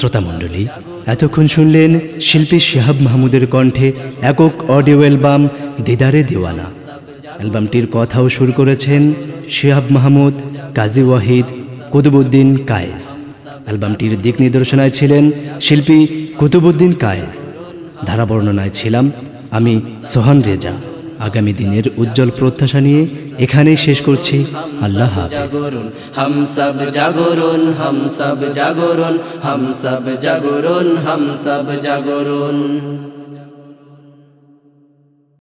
শ্রোতামণ্ডলী, এতক্ষণ শুনলেন শিল্পী শিহাব মাহমুদের কণ্ঠে একক অডিও অ্যালবাম দিদারে দেওয়ানা। অ্যালবামটির কথাও সুর করেছেন শিহাব মাহমুদ, কাজী ওয়াহিদ কুতুবুদ্দিন কায়েস। অ্যালবামটির দিক নির্দেশনায় ছিলেন শিল্পী কুতুবুদ্দিন কায়েস। ধারা বর্ণনায় ছিলাম আমি সোহান রেজা। আগামী দিনের উজ্জ্বল প্রত্যাশা নিয়ে এখানেই শেষ করছি। আল্লাহ জাগরণ হাম সব জাগরণ হাম সব জাগরণ হাম সব জাগরণ হাম সব জাগরণ